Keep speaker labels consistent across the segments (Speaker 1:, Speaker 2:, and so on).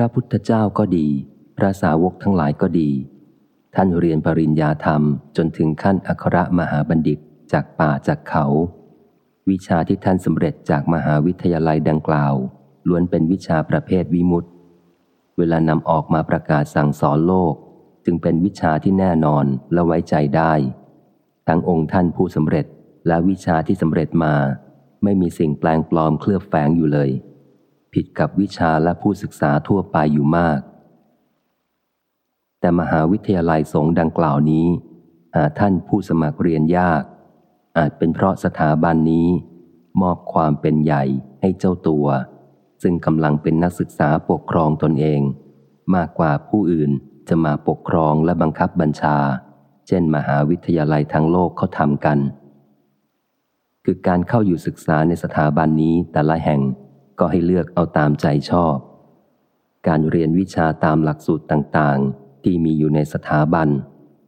Speaker 1: ระพุทธเจ้าก็ดี พระสาวกทั้งหลายก็ดี ท่านเรียนปริญญาธรรมจนถึงขั้นอัครมหาบัณฑิตจากป่าจากเขา วิชาที่ท่านสำเร็จจากมหาวิทยาลัยดังกล่าว ล้วนเป็นวิชาประเภทวิมุตติเวลานำออกมาประกาศสั่งสอนโลก จึงเป็นวิชาที่แน่นอนและไว้ใจได้ ทั้งองค์ท่านผู้สำเร็จและวิชาที่สำเร็จมา ไม่มีสิ่งแปลงปลอมเคลือบแฝงอยู่เลย ผิดกับวิชาและผู้ศึกษาทั่วไปอยู่มาก แต่มหาวิทยาลัยสงฆ์ดังกล่าวนี้ อาท่านผู้สมัครเรียนยาก อาจเป็นเพราะสถาบันนี้ มอบความเป็นใหญ่ให้เจ้าตัว ซึ่งกำลังเป็นนักศึกษาปกครองตนเอง มากกว่าผู้อื่นจะมาปกครองและบังคับบัญชา เช่น มหาวิทยาลัยทั้งโลกเขาทำกัน คือการเข้าอยู่ศึกษาในสถาบันนี้แต่ละแห่ง ก็ให้เลือกเอาตามใจชอบ การเรียนวิชาตามหลักสูตรต่างๆ ที่มีอยู่ในสถาบัน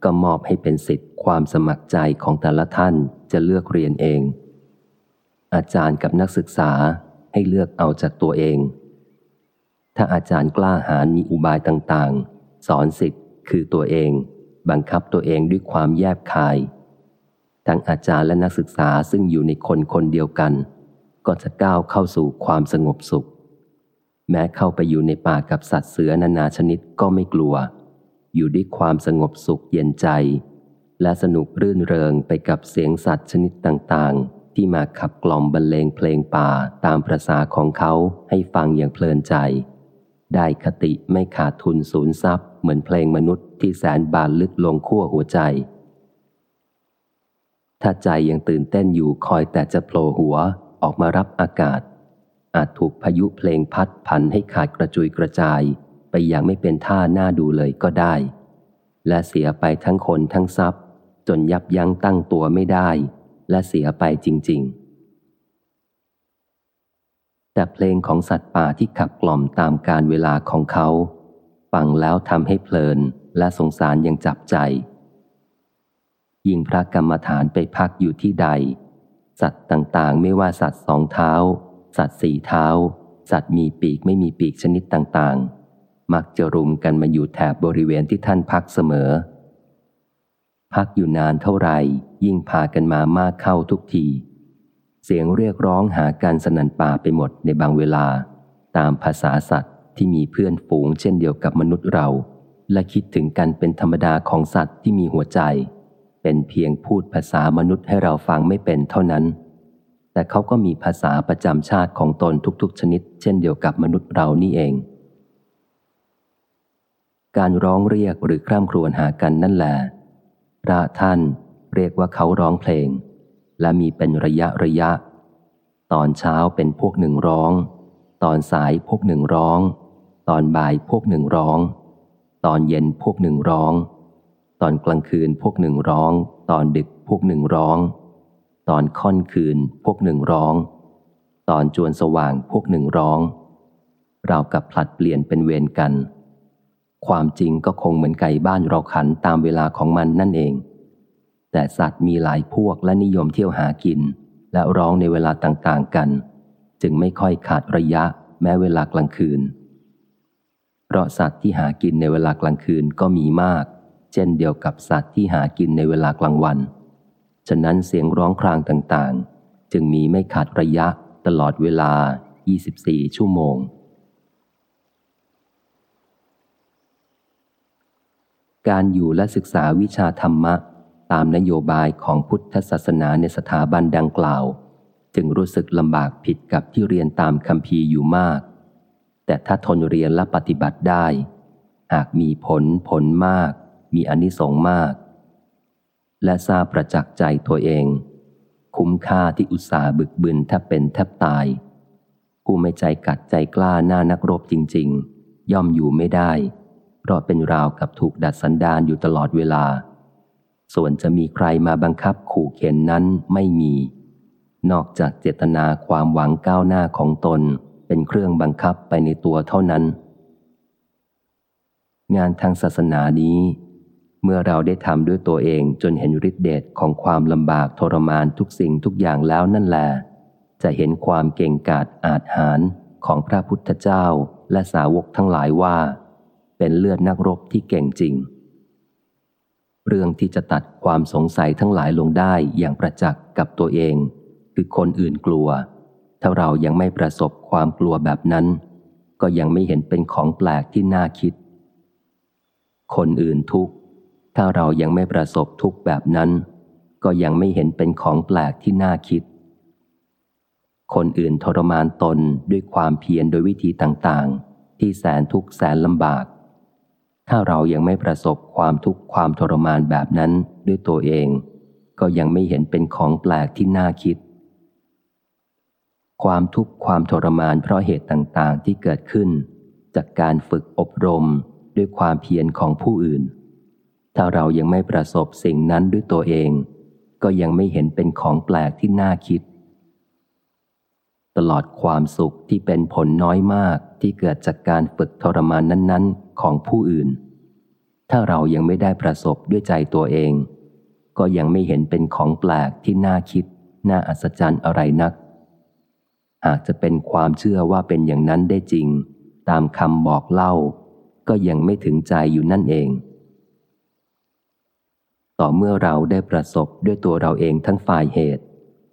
Speaker 1: ก็มอบให้เป็นสิทธิ์ความสมัครใจของแต่ละท่านจะเลือกเรียนเอง อาจารย์กับนักศึกษาให้เลือกเอาจากตัวเอง ถ้าอาจารย์กล้าหาญมีอุบายต่างๆ สอนสิทธิ์คือตัวเอง บังคับตัวเองด้วยความแยบคาย ทั้งอาจารย์และนักศึกษาซึ่งอยู่ในคนคนเดียวกัน ก็จะก้าวเข้าสู่ความสงบสุข แม้เข้าไปอยู่ในป่ากับสัตว์เสือนานาชนิดก็ไม่กลัว อยู่ด้วยความสงบสุขเย็นใจ และสนุกรื่นเริงไปกับเสียงสัตว์ชนิดต่างๆ ที่มาขับกล่อมบรรเลงเพลงป่าตามประษาของเขาให้ฟังอย่างเพลินใจ ได้คติไม่ขาดทุนสูญทรัพย์ เหมือนเพลงมนุษย์ที่แสนบานลึกลงขั้วหัวใจถ้าใจยังตื่นเต้นอยู่คอยแต่จะโผล่หัว ออกมารับอากาศ อาจถูกพายุเพลงพัดพันให้ขาดกระจุยกระจาย ไปอย่างไม่เป็นท่าหน้าดูเลยก็ได้ และเสียไปทั้งคนทั้งทรัพย์ จนยับยั้งตั้งตัวไม่ได้ และเสียไปจริง ๆ แต่เพลงของสัตว์ป่าที่ขับกล่อมตามการเวลาของเขาฟังแล้วทำให้เพลินและสงสารยังจับใจ ยิ่งพระกรรมฐานไปพักอยู่ที่ใด สัตว์ต่างๆ ไม่ว่าสัตว์สองเท้า สัตว์สี่เท้า สัตว์มีปีกไม่มีปีกชนิดต่างๆ มักจะรุมกันมาอยู่แถบบริเวณที่ท่านพักเสมอ พักอยู่นานเท่าไหร่ยิ่งพากันมามากเข้าทุกที เสียงเรียกร้องหาการสนันป่าไปหมดในบางเวลา ตามภาษาสัตว์ที่มีเพื่อนฝูงเช่นเดียวกับมนุษย์เรา และคิดถึงกันเป็นธรรมดาของสัตว์ที่มีหัวใจ เป็นเพียงพูดภาษามนุษย์ให้เราฟังไม่เป็นเท่านั้น แต่เขาก็มีภาษาประจำชาติของตนทุกๆ ชนิด เช่นเดียวกับมนุษย์เรานี่เอง การร้องเรียกหรือคร่ำครวญหากันนั่นแหละพระท่านเรียกว่าเขาร้องเพลง และมีเป็นระยะระยะ ตอนเช้าเป็นพวกหนึ่งร้อง ตอนสายพวกหนึ่งร้อง ตอนบ่ายพวกหนึ่งร้อง ตอนเย็นพวกหนึ่งร้อง ตอนกลางคืนพวกหนึ่งร้อง ตอนดึกพวกหนึ่งร้อง ตอนค่อนคืนพวกหนึ่งร้อง ตอนจวนสว่างพวกหนึ่งร้อง เรากับผลัดเปลี่ยนเป็นเวรกัน ความจริงก็คงเหมือนไก่บ้านเราขันตามเวลาของมันนั่นเอง แต่สัตว์มีหลายพวกและนิยมเที่ยวหากิน และร้องในเวลาต่างๆกัน จึงไม่ค่อยขาดระยะแม้เวลากลางคืน เพราะสัตว์ที่หากินในเวลากลางคืนก็มีมาก เช่นเดียวกับสัตว์ที่หากินในเวลากลางวัน ฉะนั้นเสียงร้องครางต่างๆ จึงมีไม่ขาดระยะตลอดเวลา 24 ชั่วโมง การอยู่และศึกษาวิชาธรรมะ ตามนโยบายของพุทธศาสนาในสถาบันดังกล่าว จึงรู้สึกลำบากผิดกับที่เรียนตามคำพีอยู่มาก แต่ถ้าทนเรียนและปฏิบัติได้ หากมีผลผลมาก มีอนิสงส์มาก และทราบประจักษ์ใจตัวเอง คุ้มค่าที่อุตส่าห์บึกบึนแทบเป็นแทบตาย ผู้ไม่ใจกัดใจกล้าหน้านักรบจริง ๆ ย่อมอยู่ไม่ได้ เพราะเป็นราวกับถูกดัดสันดานอยู่ตลอดเวลา ส่วนจะมีใครมาบังคับขู่เข็นนั้นไม่มี นอกจากเจตนาความหวังก้าวหน้าของตนเป็นเครื่องบังคับไปในตัวเท่านั้นงานทางศาสนานี้ เมื่อเราได้ทำด้วยตัวเองจนเห็นฤทธิเดชของความลำบากทรมานทุกสิ่งทุกอย่างแล้วนั่นแหละจะเห็นความเก่งกาจอาจหารของพระพุทธเจ้าและสาวกทั้งหลายว่า เป็นเลือดนักรบที่เก่งจริง เรื่องที่จะตัดความสงสัยทั้งหลายลงได้อย่างประจักษ์กับตัวเอง คือคนอื่นกลัว ถ้าเรายังไม่ประสบความกลัวแบบนั้น ก็ยังไม่เห็นเป็นของแปลกที่น่าคิด คนอื่นทุกข์ ถ้าเรายังไม่ประสบทุกแบบนั้น ก็ยังไม่เห็นเป็นของแปลกที่น่าคิด คนอื่นทรมานตนด้วยความเพียรโดยวิธีต่างๆ ที่แสนทุกข์แสนลำบาก ถ้าเรายังไม่ประสบความทุกข์ความทรมานแบบนั้นด้วยตัวเอง ก็ยังไม่เห็นเป็นของแปลกที่น่าคิด ความทุกข์ความทรมานเพราะเหตุต่างๆที่เกิดขึ้น จากการฝึกอบรมด้วยความเพียรของผู้อื่น ถ้าเรายังไม่ประสบสิ่งนั้นด้วยตัวเอง ก็ยังไม่เห็นเป็นของแปลกที่น่าคิด ตลอดความสุขที่เป็นผลน้อยมากที่เกิดจากการฝึกทรมานนั้นๆ ของผู้อื่น ถ้าเรายังไม่ได้ประสบด้วยใจตัวเอง ก็ยังไม่เห็นเป็นของแปลกที่น่าคิด น่าอัศจรรย์อะไรนักหากจะเป็นความเชื่อว่าเป็นอย่างนั้นได้จริง ตามคำบอกเล่า ก็ยังไม่ถึงใจอยู่นั่นเอง ต่อเมื่อเราได้ประสบด้วยตัวเราเองทั้งฝ่ายเหตุ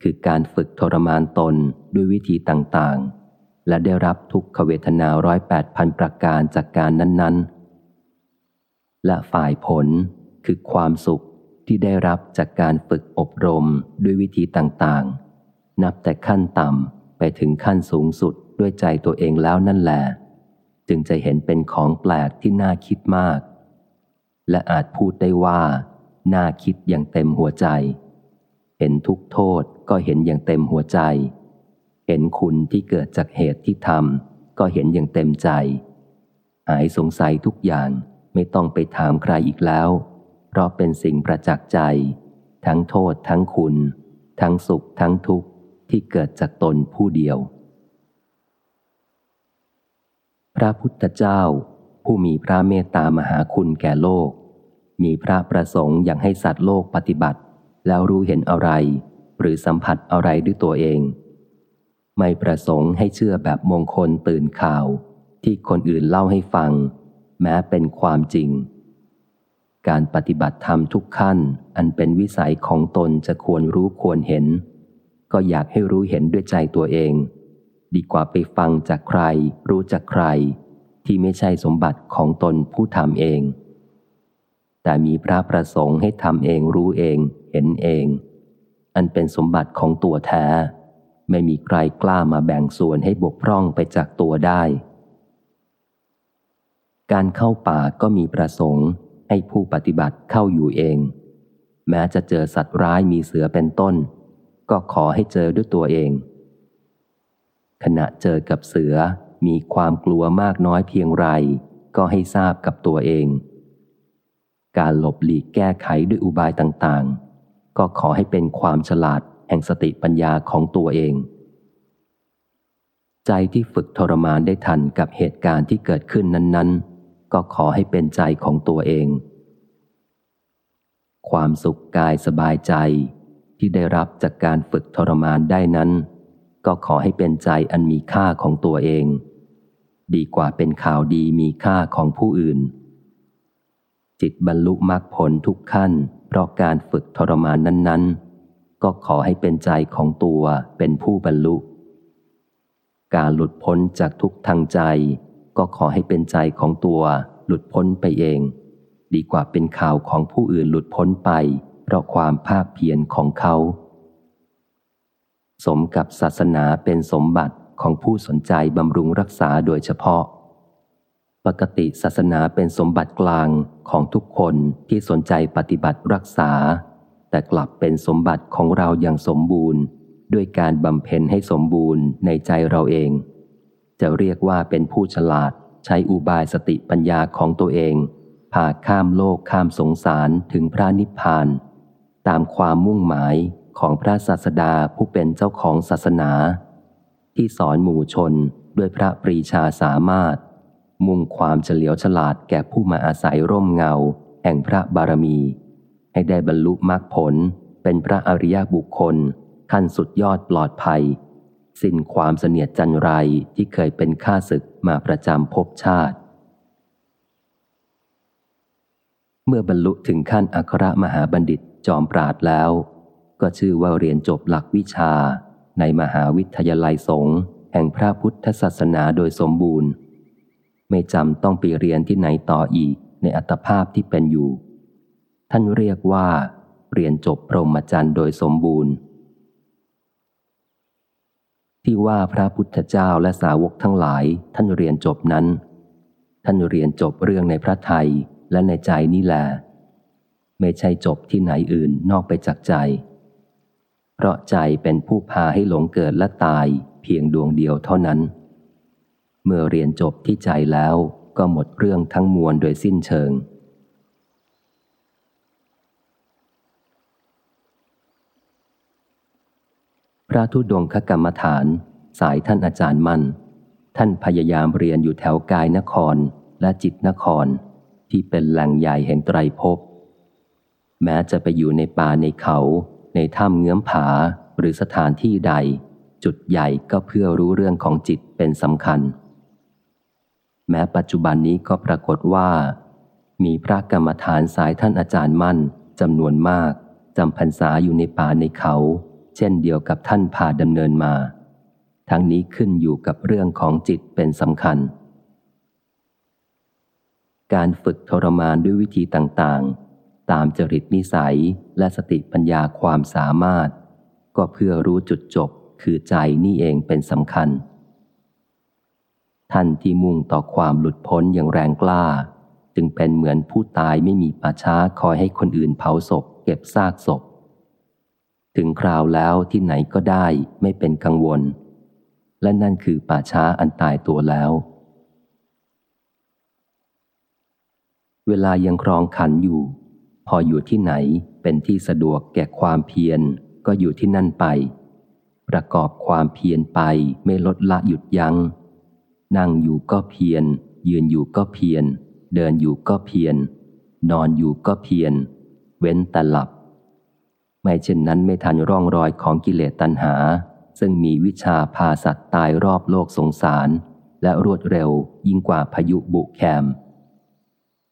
Speaker 1: คือการฝึกทรมานตนด้วยวิธีต่างๆ และได้รับทุกขเวทนาร้อยแปดพันประการจากการนั้นๆ และฝ่ายผลคือความสุขที่ได้รับจากการฝึกอบรมด้วยวิธีต่างๆ นับแต่ขั้นต่ำไปถึงขั้นสูงสุดด้วยใจตัวเองแล้วนั่นแหละจึงจะเห็นเป็นของแปลกที่น่าคิดมาก และอาจพูดได้ว่า น่าคิดอย่างเต็มหัวใจ เห็นทุกโทษก็เห็นอย่างเต็มหัวใจ เห็นคุณที่เกิดจากเหตุที่ทำก็เห็นอย่างเต็มใจ หายสงสัยทุกอย่างไม่ต้องไปถามใครอีกแล้ว เพราะเป็นสิ่งประจักษ์ใจ ทั้งโทษทั้งคุณ ทั้งสุขทั้งทุกข์ที่เกิดจากตนผู้เดียว พระพุทธเจ้าผู้มีพระเมตตามหาคุณแก่โลก มีพระประสงค์อย่างให้สัตว์โลกปฏิบัติ แล้วรู้เห็นอะไร หรือสัมผัสอะไรด้วยตัวเอง ไม่ประสงค์ให้เชื่อแบบมงคลตื่นข่าว ที่คนอื่นเล่าให้ฟัง แม้เป็นความจริง การปฏิบัติธรรมทุกขั้นอันเป็นวิสัยของตนจะควรรู้ควรเห็น ก็อยากให้รู้เห็นด้วยใจตัวเอง ดีกว่าไปฟังจากใคร รู้จากใคร ที่ไม่ใช่สมบัติของตนผู้ทำเอง แต่มีพระประสงค์ให้ทำเองรู้เองเห็นเอง อันเป็นสมบัติของตัวแท้ ไม่มีใครกล้ามาแบ่งส่วนให้บกพร่องไปจากตัวได้ การเข้าป่าก็มีประสงค์ให้ผู้ปฏิบัติเข้าอยู่เอง แม้จะเจอสัตว์ร้ายมีเสือเป็นต้น ก็ขอให้เจอด้วยตัวเอง ขณะเจอกับเสือมีความกลัวมากน้อยเพียงไร ก็ให้ทราบกับตัวเอง การหลบหลีกแก้ไขด้วยอุบายต่างๆ ก็ขอให้เป็นความฉลาดแห่งสติปัญญาของตัวเอง ใจที่ฝึกทรมานได้ทันกับเหตุการณ์ที่เกิดขึ้นนั้นๆ ก็ขอให้เป็นใจของตัวเอง ความสุขกายสบายใจที่ได้รับจากการฝึกทรมานได้นั้น ก็ขอให้เป็นใจอันมีค่าของตัวเอง ดีกว่าเป็นข่าวดีมีค่าของผู้อื่น จิตบรรลุมรรคผลทุกขั้น เพราะการฝึกทรมานนั้น ๆ ก็ขอให้เป็นใจของตัวเป็นผู้บรรลุ การหลุดพ้นจากทุกทางใจ ก็ขอให้เป็นใจของตัวหลุดพ้นไปเอง ดีกว่าเป็นข่าวของผู้อื่นหลุดพ้นไป เพราะความภาคเพียรของเขา สมกับศาสนาเป็นสมบัติของผู้สนใจบำรุงรักษาโดยเฉพาะ ปกติศาสนาเป็นสมบัติกลางของทุกคนที่สนใจปฏิบัติรักษา แต่กลับเป็นสมบัติของเราอย่างสมบูรณ์ ด้วยการบำเพ็ญให้สมบูรณ์ในใจเราเอง จะเรียกว่าเป็นผู้ฉลาดใช้อุบายสติปัญญาของตัวเองพาข้ามโลกข้ามสงสารถึงพระนิพพาน ตามความมุ่งหมายของพระศาสดาผู้เป็นเจ้าของศาสนา ที่สอนหมู่ชนด้วยพระปรีชาสามารถ มุ่งความเฉลียวฉลาดแก่ผู้มาอาศัยร่มเงา แห่งพระบารมี ให้ได้บรรลุมรรคผลเป็นพระอริยบุคคล ขั้นสุดยอดปลอดภัย สิ้นความเสนียดจันไรที่เคยเป็นข้าศึกมาประจำภพชาติ เมื่อบรรลุถึงขั้นอัครมหาบัณฑิตจอมปราดแล้ว ก็ชื่อว่าเรียนจบหลักวิชาในมหาวิทยาลัยสงฆ์แห่งพระพุทธศาสนาโดยสมบูรณ์ ไม่จำต้องไปเรียนที่ไหนต่ออีกในอัตภาพที่เป็นอยู่ ท่านเรียกว่า เรียนจบพรหมจรรย์โดยสมบูรณ์ ที่ว่าพระพุทธเจ้าและสาวกทั้งหลายท่านเรียนจบนั้น ท่านเรียนจบเรื่องในพระไทยและในใจนี่แหละไม่ใช่จบที่ไหนอื่นนอกไปจากใจ เพราะใจเป็นผู้พาให้หลงเกิดและตายเพียงดวงเดียวเท่านั้น เมื่อเรียนจบที่ใจแล้วก็หมดเรื่องทั้งมวลโดยสิ้นเชิง พระธุดงคกรรมฐาน สายท่านอาจารย์มั่น ท่านพยายามเรียนอยู่แถวกายนครและจิตนคร ที่เป็นแหล่งใหญ่แห่งไตรภพแม้จะไปอยู่ในป่าในเขา ในถ้ำเงื้อมผาหรือสถานที่ใด จุดใหญ่ก็เพื่อรู้เรื่องของจิตเป็นสำคัญ แม้ปัจจุบันนี้ก็ปรากฏว่า มีพระกรรมฐานสายท่านอาจารย์มั่นจำนวนมากจำพรรษาอยู่ในป่าในเขา เช่นเดียวกับท่านพาดำเนินมา ทั้งนี้ขึ้นอยู่กับเรื่องของจิตเป็นสำคัญ การฝึกทรมานด้วยวิธีต่างๆ ตามจริตนิสัยและสติปัญญาความสามารถ ก็เพื่อรู้จุดจบคือใจนี่เองเป็นสำคัญ ท่านที่มุ่งต่อความหลุดพ้นอย่างแรงกล้า จึงเป็นเหมือนผู้ตายไม่มีป่าช้าคอยให้คนอื่นเผาศพ เก็บซากศพ ถึงคราวแล้วที่ไหนก็ได้ไม่เป็นกังวล และนั่นคือป่าช้าอันตายตัวแล้ว เวลายังครองขันอยู่ พออยู่ที่ไหนเป็นที่สะดวกแก่ความเพียรก็อยู่ที่นั่นไป ประกอบความเพียรไปไม่ลดละหยุดยัง้ง นั่งอยู่ก็เพียร ยืนอยู่ก็เพียร เดินอยู่ก็เพียร นอนอยู่ก็เพียร เว้นแต่หลับ ไม่เช่นนั้นไม่ทันร่องรอยของกิเลสตัณหา ซึ่งมีวิชาพาสัตว์ตายรอบโลกสงสาร และรวดเร็วยิ่งกว่าพายุบุกแคม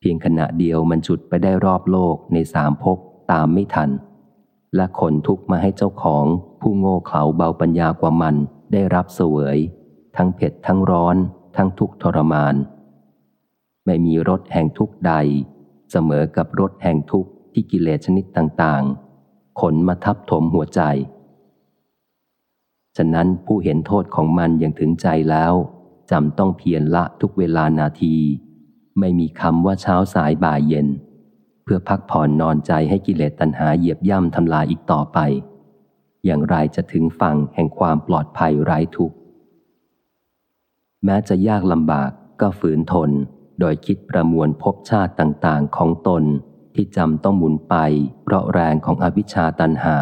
Speaker 1: เพียงขณะเดียวมันฉุดไปได้รอบโลกในสามภพตามไม่ทัน และขนทุกมาให้เจ้าของผู้โง่เขลาเบาปัญญากว่ามันได้รับเสวย ทั้งเผ็ดทั้งร้อน ทั้งทุกทรมาน ไม่มีรสแห่งทุกใด เสมอกับรสแห่งทุกที่กิเลสชนิดต่างๆ ขนมาทับถมหัวใจ ฉะนั้นผู้เห็นโทษของมันอย่างถึงใจแล้วจำต้องเพียรละทุกเวลานาที ไม่มีคำว่าเช้าสายบ่ายเย็น เพื่อพักผ่อนนอนใจให้กิเลสตัณหาเหยียบย่ำทำลายอีกต่อไป อย่างไรจะถึงฝั่งแห่งความปลอดภัยไร้ทุกข์ แม้จะยากลำบากก็ฝืนทน โดยคิดประมวลภพชาติต่างๆของตนที่จำต้องหมุนไป เพราะแรงของอวิชชาตันหา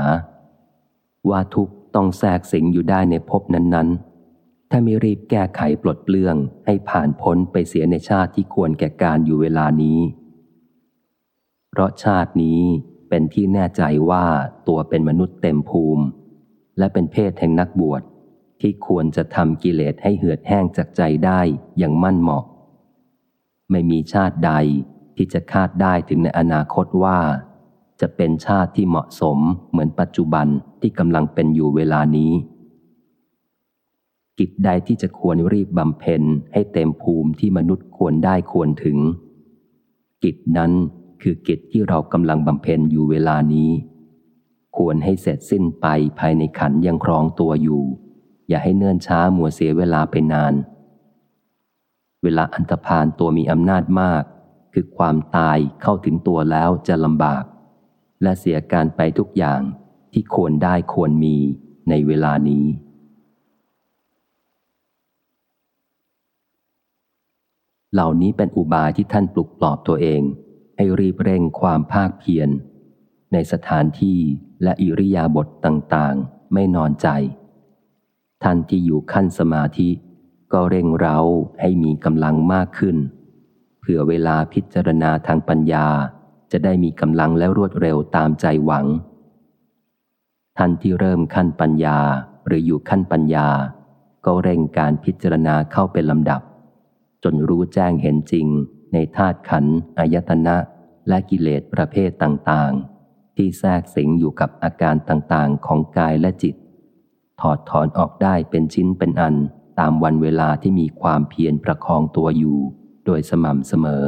Speaker 1: ว่าทุกต้องแทรกสิงอยู่ได้ในภพนั้นๆ ถ้าไม่รีบแก้ไขปลดเปลื้องให้ผ่านพ้นไปเสียในชาติที่ควรแก่การอยู่เวลานี้ เพราะชาตินี้เป็นที่แน่ใจว่าตัวเป็นมนุษย์เต็มภูมิ และเป็นเพศแห่งนักบวช ที่ควรจะทำกิเลสให้เหือดแห้งจากใจได้อย่างมั่นเหมาะ ไม่มีชาติใดที่จะคาดได้ถึงในอนาคตว่า จะเป็นชาติที่เหมาะสมเหมือนปัจจุบันที่กำลังเป็นอยู่เวลานี้ กิจใดที่จะควรรีบบำเพ็ญให้เต็มภูมิที่มนุษย์ควรได้ควรถึง กิจนั้นคือกิจที่เรากำลังบำเพ็ญอยู่เวลานี้ ควรให้เสร็จสิ้นไปภายในขันยังครองตัวอยู่ อย่าให้เนื่นช้ามัวเสียเวลาไปนาน เวลาอันตรพานตัวมีอำนาจมาก คือความตายเข้าถึงตัวแล้วจะลำบาก และเสียการไปทุกอย่างที่ควรได้ควรมีในเวลานี้ เหล่านี้เป็นอุบายที่ท่านปลุกปลอบตัวเอง ให้รีบเร่งความภาคเพียรในสถานที่และอิริยาบถต่างๆ ไม่นอนใจ ท่านที่อยู่ขั้นสมาธิ ก็เร่งเร้าให้มีกำลังมากขึ้น เพื่อเวลาพิจารณาทางปัญญาจะได้มีกำลังและรวดเร็วตามใจหวัง ท่านที่เริ่มขั้นปัญญาหรืออยู่ขั้นปัญญา ก็เร่งการพิจารณาเข้าเป็นลำดับ จนรู้แจ้งเห็นจริง ในธาตุขันธ์อายตนะ และกิเลสประเภทต่างๆ ที่แทรกสิงอยู่กับอาการต่างๆ ของกายและจิต ถอดถอนออกได้เป็นชิ้นเป็นอันตามวันเวลาที่มีความเพียรประคองตัวอยู่ โดยสม่ำเสมอ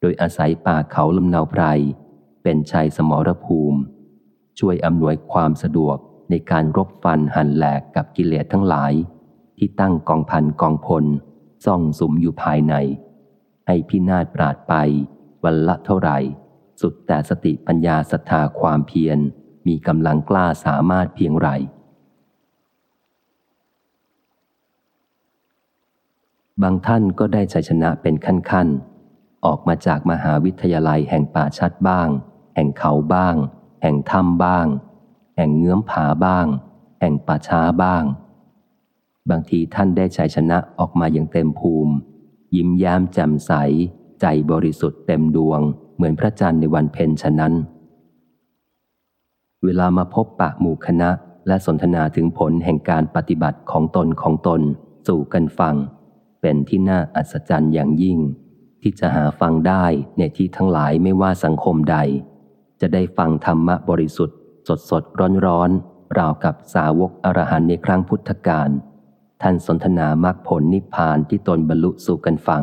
Speaker 1: โดยอาศัยป่าเขาลำเนาไพร เป็นชัยสมรภูมิ ช่วยอำนวยความสะดวกในการรบฟันหันแหลกกับกิเลสทั้งหลาย ที่ตั้งกองพันกองพลซ่องสุมอยู่ภายใน ให้พินาศปราดไป วันละเท่าไหร่ สุดแต่สติปัญญาศรัทธาความเพียรมีกำลังกล้าสามารถเพียงไร บางท่านก็ได้ชัยชนะเป็นขั้นๆ ออกมาจากมหาวิทยาลัยแห่งป่าชัดบ้าง แห่งเขาบ้าง แห่งถ้ำบ้าง แห่งเงื้อมผาบ้าง แห่งป่าช้าบ้าง บางทีท่านได้ชัยชนะออกมาอย่างเต็มภูมิ ยิ้มแย้มแจ่มใส ใจบริสุทธิ์เต็มดวง เหมือนพระจันทร์ในวันเพ็ญฉะนั้น เวลามาพบปะหมู่คณะและสนทนาถึงผลแห่งการปฏิบัติของตนของตน สู่กันฟัง เป็นที่น่าอัศจรรย์อย่างยิ่ง ที่จะหาฟังได้ในที่ทั้งหลายไม่ว่าสังคมใด จะได้ฟังธรรมะบริสุทธิ์ สดสดร้อนร้อนราวกับสาวกอรหันในครั้งพุทธกาลท่านสนทนามรรคผลนิพพานที่ตนบรรลุสู่กันฟัง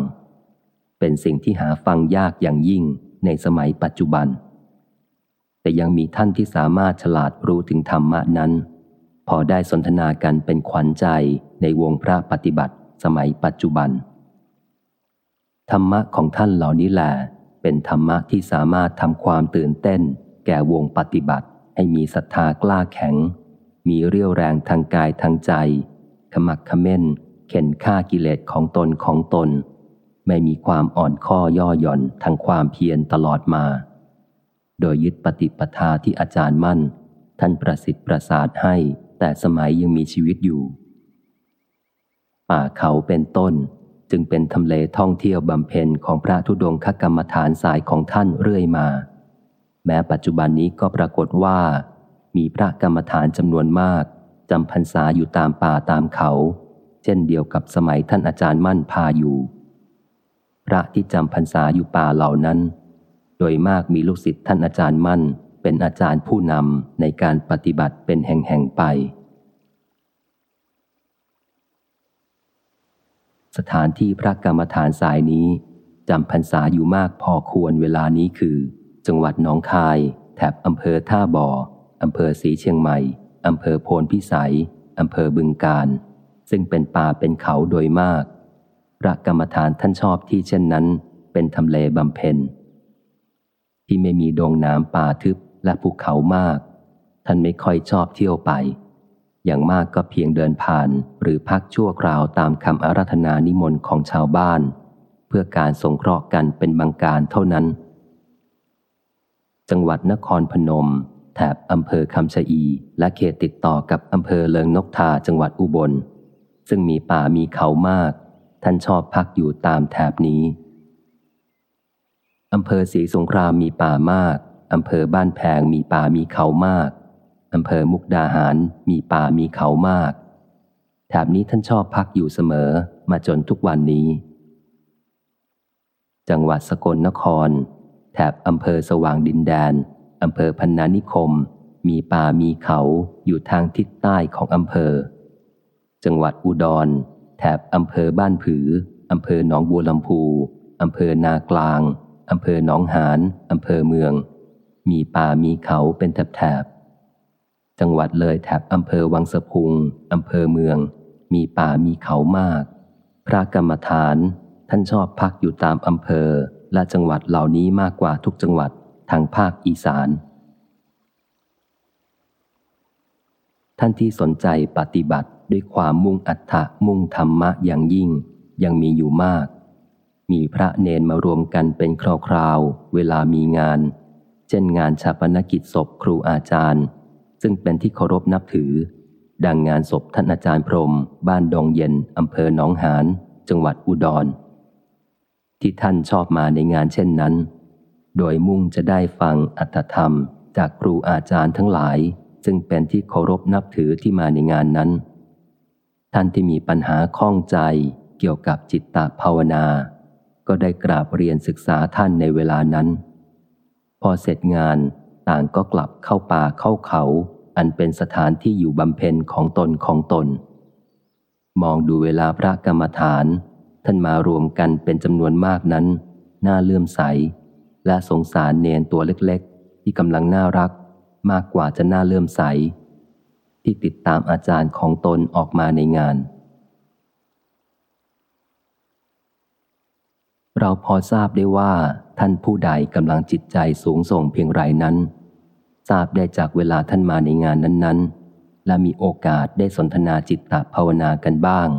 Speaker 1: เป็นสิ่งที่หาฟังยากอย่างยิ่งในสมัยปัจจุบัน แต่ยังมีท่านที่สามารถฉลาดรู้ถึงธรรมะนั้น พอได้สนทนากันเป็นขวัญใจในวงพระปฏิบัติ สมัยปัจจุบัน ธรรมะของท่านเหล่านี้แหละเป็นธรรมะที่สามารถทำความตื่นเต้น แก่วงปฏิบัติ ให้มีศรัทธากล้าแข็ง มีเรี่ยวแรงทางกายทางใจ ขมักขม้น เข็นฆ่ากิเลสของตนของตน ไม่มีความอ่อนข้อย่อหย่อนทางความเพียรตลอดมา โดยยึดปฏิปทาที่อาจารย์มั่น ท่านประสิทธิ์ประสาทให้ แต่สมัยยังมีชีวิตอยู่ ป่าเขาเป็นต้น จึงเป็นทำเลท่องเที่ยวบำเพ็ญของพระธุดงคกรรมฐานสายของท่านเรื่อยมา แม้ปัจจุบันนี้ก็ปรากฏว่า มีพระกรรมฐานจำนวนมากจำพรรษาอยู่ตามป่าตามเขา เช่นเดียวกับสมัยท่านอาจารย์มั่นพาอยู่ พระที่จำพรรษาอยู่ป่าเหล่านั้น โดยมากมีลูกศิษย์ท่านอาจารย์มั่น เป็นอาจารย์ผู้นำในการปฏิบัติเป็นแห่งๆไป สถานที่พระกรรมฐานสายนี้จำพรรษาอยู่มากพอควรเวลานี้คือ จังหวัดหนองคาย แถบอำเภอท่าบ่ออำเภอสีเชียงใหม่อำเภอโพนพิสัยอำเภอบึงการ ซึ่งเป็นป่าเป็นเขาโดยมาก พระกรรมฐานท่านชอบที่เช่นนั้น เป็นทำเลบำเพ็ญที่ไม่มีดงน้ำป่าทึบและภูเขามาก ท่านไม่ค่อยชอบเที่ยวไป อย่างมากก็เพียงเดินผ่านหรือพักชั่วคราวตามคำอารัธนานิมนต์ของชาวบ้าน เพื่อการสงเคราะห์กันเป็นบางการเท่านั้น จังหวัดนครพนม แถบอำเภอคำชะอี และเขตติดต่อกับอำเภอเลิงนกทาจังหวัดอุบล ซึ่งมีป่ามีเขามาก ท่านชอบพักอยู่ตามแถบนี้อำเภอศรีสงครามมีป่ามากอำเภอบ้านแพงมีป่ามีเขามาก อำเภอมุกดาหารมีป่ามีเขามาก แถบนี้ท่านชอบพักอยู่เสมอมาจนทุกวันนี้ จังหวัดสกลนคร แถบอำเภอสว่างดินแดนอำเภอพันนานิคม มีป่ามีเขาอยู่ทางทิศใต้ของอำเภอ จังหวัดอุดร แถบอำเภอบ้านผืออำเภอหนองบัวลำพูอำเภอนากลางอำเภอหนองหานอำเภอเมือง มีป่ามีเขาเป็นแถบแถบ จังหวัดเลยแถบอำเภอวังสะพุงอำเภอเมือง มีป่ามีเขามาก พระกรรมฐานท่านชอบพักอยู่ตามอำเภอและจังหวัดเหล่านี้มากกว่าทุกจังหวัดทางภาคอีสาน ท่านที่สนใจปฏิบัติด้วยความมุ่งอัตถะมุ่งธรรมะอย่างยิ่ง ยังมีอยู่มาก มีพระเนนมารวมกันเป็นคราวๆ เวลามีงาน เช่นงานชาปนกิจศพครูอาจารย์ ซึ่งเป็นที่เคารพนับถือ ดังงานศพท่านอาจารย์พรม บ้านดงเย็นอำเภอหนองหานจังหวัดอุดร ที่ท่านชอบมาในงานเช่นนั้น โดยมุ่งจะได้ฟังอัตธรรม จากครูอาจารย์ทั้งหลาย ซึ่งเป็นที่เคารพนับถือที่มาในงานนั้น ท่านที่มีปัญหาข้องใจเกี่ยวกับจิตตภาวนา ก็ได้กราบเรียนศึกษาท่านในเวลานั้น พอเสร็จงาน ต่างก็กลับเข้าป่าเข้าเขา อันเป็นสถานที่อยู่บำเพ็ญของตนของตน มองดูเวลาพระกรรมฐาน ท่านมารวมกันเป็นจำนวนมากนั้น น่าเลื่อมใส และสงสารเนนตัวเล็กๆ ที่กำลังน่ารัก มากกว่าจะน่าเลื่อมใส ที่ติดตามอาจารย์ของตนออกมาในงานเราพอทราบได้ว่า ท่านผู้ใดกำลังจิตใจสูงส่งเพียงไรนั้น ทราบได้จากเวลาท่านมาในงานนั้น ๆ และมีโอกาสได้สนทนาจิตตภาวนากันบ้าง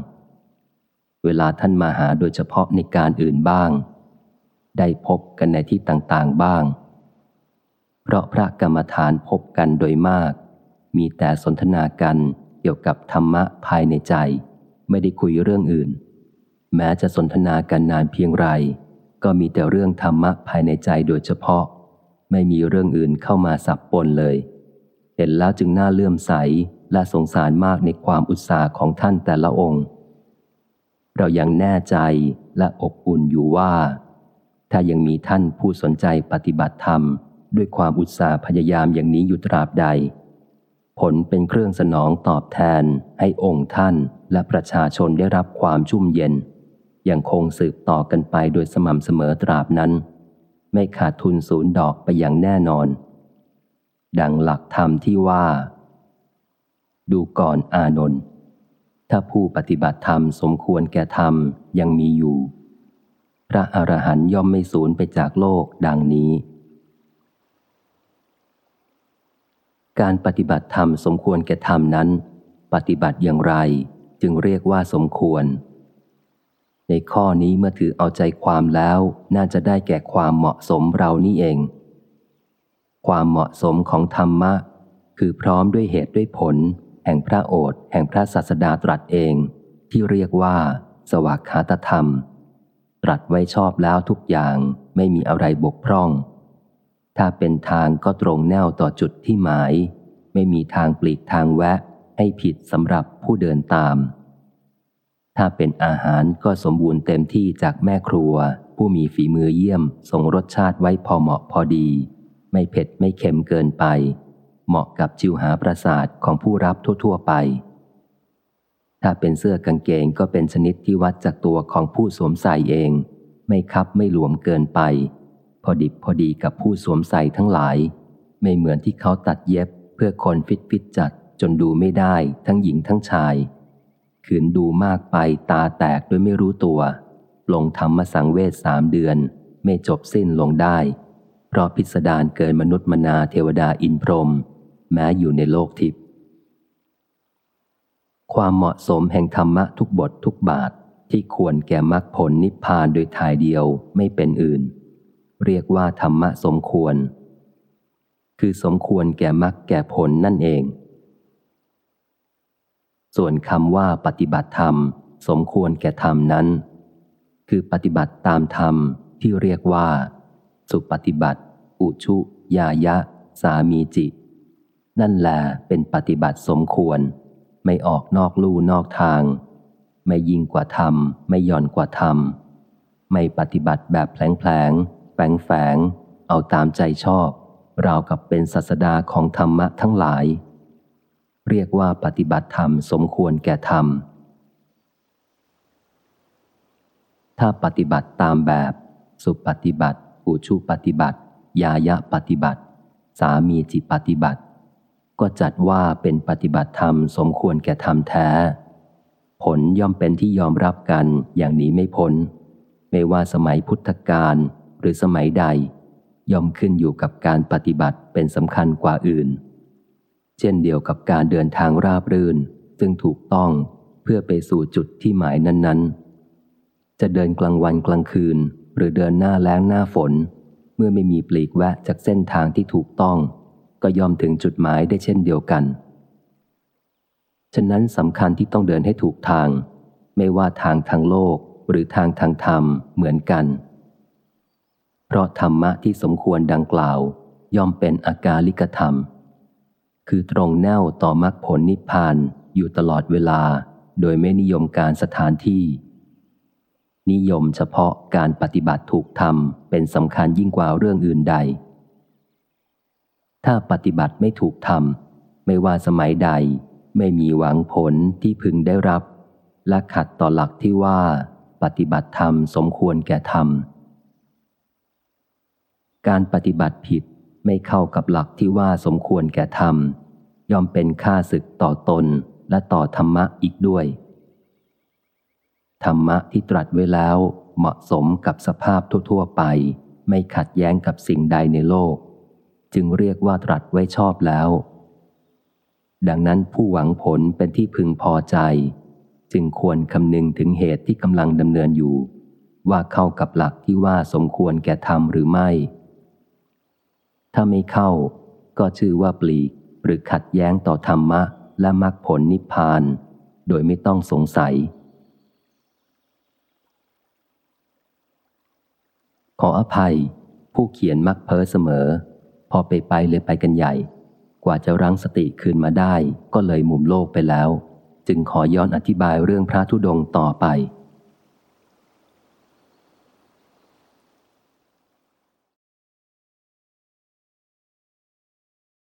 Speaker 1: เวลาท่านมาหาโดยเฉพาะในการอื่นบ้าง ได้พบกันในที่ต่างๆบ้าง เพราะพระกรรมฐานพบกันโดยมาก มีแต่สนทนากันเกี่ยวกับธรรมะภายในใจ ไม่ได้คุยเรื่องอื่น แม้จะสนทนากันนานเพียงไร ก็มีแต่เรื่องธรรมะภายในใจโดยเฉพาะ ไม่มีเรื่องอื่นเข้ามาสับปนเลย เห็นแล้วจึงน่าเลื่อมใสและสงสารมากในความอุตสาห์ของท่านแต่ละองค์ เรายังแน่ใจและอบอุ่นอยู่ว่า ถ้ายังมีท่านผู้สนใจปฏิบัติธรรม ด้วยความอุตสาห์พยายามอย่างนี้อยู่ตราบใด ผลเป็นเครื่องสนองตอบแทนให้องค์ท่านและประชาชนได้รับความชุ่มเย็น ยังคงสืบต่อกันไปโดยสม่ำเสมอตราบนั้น ไม่ขาดทุนศูนย์ดอกไปอย่างแน่นอน ดังหลักธรรมที่ว่า ดูก่อนอานนท์ถ้าผู้ปฏิบัติธรรมสมควรแก่ธรรมยังมีอยู่ พระอรหันย่อมไม่สูญไปจากโลกดังนี้ การปฏิบัติธรรมสมควรแก่ธรรมนั้น ปฏิบัติอย่างไรจึงเรียกว่าสมควร ในข้อนี้เมื่อถือเอาใจความแล้วน่าจะได้แก่ความเหมาะสมเรานี่เอง ความเหมาะสมของธรรมะ คือพร้อมด้วยเหตุด้วยผล แห่งพระโอษฐ์แห่งพระศาสดาตรัสเอง ที่เรียกว่า สวากขาตธรรม ตรัสไว้ชอบแล้วทุกอย่างไม่มีอะไรบกพร่อง ถ้าเป็นทางก็ตรงแนวต่อจุดที่หมาย ไม่มีทางปลีกทางแวะ ให้ผิดสำหรับผู้เดินตาม ถ้าเป็นอาหารก็สมบูรณ์เต็มที่จากแม่ครัว ผู้มีฝีมือเยี่ยมทรงรสชาติไว้พอเหมาะพอดี ไม่เผ็ดไม่เค็มเกินไป เหมาะกับจิวหาประสาทของผู้รับทั่ว ๆ ไป ถ้าเป็นเสื้อกางเกงก็เป็นชนิดที่วัดจากตัวของผู้สวมใส่เอง ไม่คับไม่หลวมเกินไป พอดิบพอดีกับผู้สวมใส่ทั้งหลาย ไม่เหมือนที่เขาตัดเย็บเพื่อคนฟิตฟิตจัดจนดูไม่ได้ทั้งหญิงทั้งชาย ขืนดูมากไปตาแตกโดยไม่รู้ตัว ลงธรรมสังเวชสามเดือน ไม่จบสิ้นลงได้ เพราะพิสดารเกินมนุษย์มนาเทวดาอินพรม แม้อยู่ในโลกทิพย์ความเหมาะสมแห่งธรรมะทุกบททุกบาทที่ควรแก่มรรคผลนิพพานโดยทายเดียวไม่เป็นอื่น เรียกว่าธรรมะสมควร คือสมควรแก่มรรคแก่ผลนั่นเอง ส่วนคำว่าปฏิบัติธรรม สมควรแก่ธรรมนั้น คือปฏิบัติตามธรรมที่เรียกว่า สุปฏิบัติ อุชุยายะ สามีจิ นั่นแหละเป็นปฏิบัติสมควร ไม่ออกนอกลู่นอกทาง ไม่ยิ่งกว่าธรรม ไม่ย่อนกว่าธรรม ไม่ปฏิบัติแบบแผลงแฝงแฝง เอาตามใจชอบ ราวกับเป็นศาสดาของธรรมะทั้งหลาย เรียกว่าปฏิบัติธรรมสมควรแก่ธรรม ถ้าปฏิบัติตามแบบ สุปฏิบัติ อุชุปฏิบัติ ยายะปฏิบัติ สามีจิปฏิบัติ ก็จัดว่าเป็นปฏิบัติธรรมสมควรแก่ธรรมแท้ ผลย่อมเป็นที่ยอมรับกันอย่างนี้ไม่พ้น ไม่ว่าสมัยพุทธกาลหรือสมัยใด ย่อมขึ้นอยู่กับการปฏิบัติเป็นสำคัญกว่าอื่น ช่นเดียวกับการเดินทางราบรื่น ซึ่งถูกต้องเพื่อไปสู่จุดที่หมายนั้น ๆ จะเดินกลางวันกลางคืน หรือเดินหน้าแล้งหน้าฝน เมื่อไม่มีปลีกแวะจากเส้นทางที่ถูกต้อง ก็ยอมถึงจุดหมายได้เช่นเดียวกัน ฉะนั้นสำคัญที่ต้องเดินให้ถูกทาง ไม่ว่าทางทางโลกหรือทางทางธรรมเหมือนกัน เพราะธรรมะที่สมควรดังกล่าว ย่อมเป็นอากาลิกธรรม คือตรงแนวต่อมรรคผลนิพพานอยู่ตลอดเวลา โดยไม่นิยมการสถานที่ นิยมเฉพาะการปฏิบัติถูกทำเป็นสำคัญยิ่งกว่าเรื่องอื่นใด ถ้าปฏิบัติไม่ถูกทำไม่ว่าสมัยใด ไม่มีหวังผลที่พึงได้รับ และขัดต่อหลักที่ว่า ปฏิบัติธรรมสมควรแก่ธรรม การปฏิบัติผิด ไม่เข้ากับหลักที่ว่าสมควรแก่ธรรม ย่อมเป็นค่าศึกต่อตนและต่อธรรมะอีกด้วย ธรรมะที่ตรัสไว้แล้วเหมาะสมกับสภาพทั่ว ๆ ไป ไม่ขัดแย้งกับสิ่งใดในโลก จึงเรียกว่าตรัสไว้ชอบแล้ว ดังนั้นผู้หวังผลเป็นที่พึงพอใจ จึงควรคำนึงถึงเหตุที่กำลังดำเนินอยู่ ว่าเข้ากับหลักที่ว่าสมควรแก่ธรรมหรือไม่ ถ้าไม่เข้า ก็ชื่อว่าปลีกหรือขัดแย้งต่อธรรมะและมรรคผลนิพพาน โดยไม่ต้องสงสัย ขออภัย ผู้เขียนมักเพ้อเสมอ พอไปไปเลยไปกันใหญ่ กว่าจะรั้งสติคืนมาได้ ก็เลยมุมโลกไปแล้ว จึงขอย้อนอธิบายเรื่องพระธุดงค์ต่อไป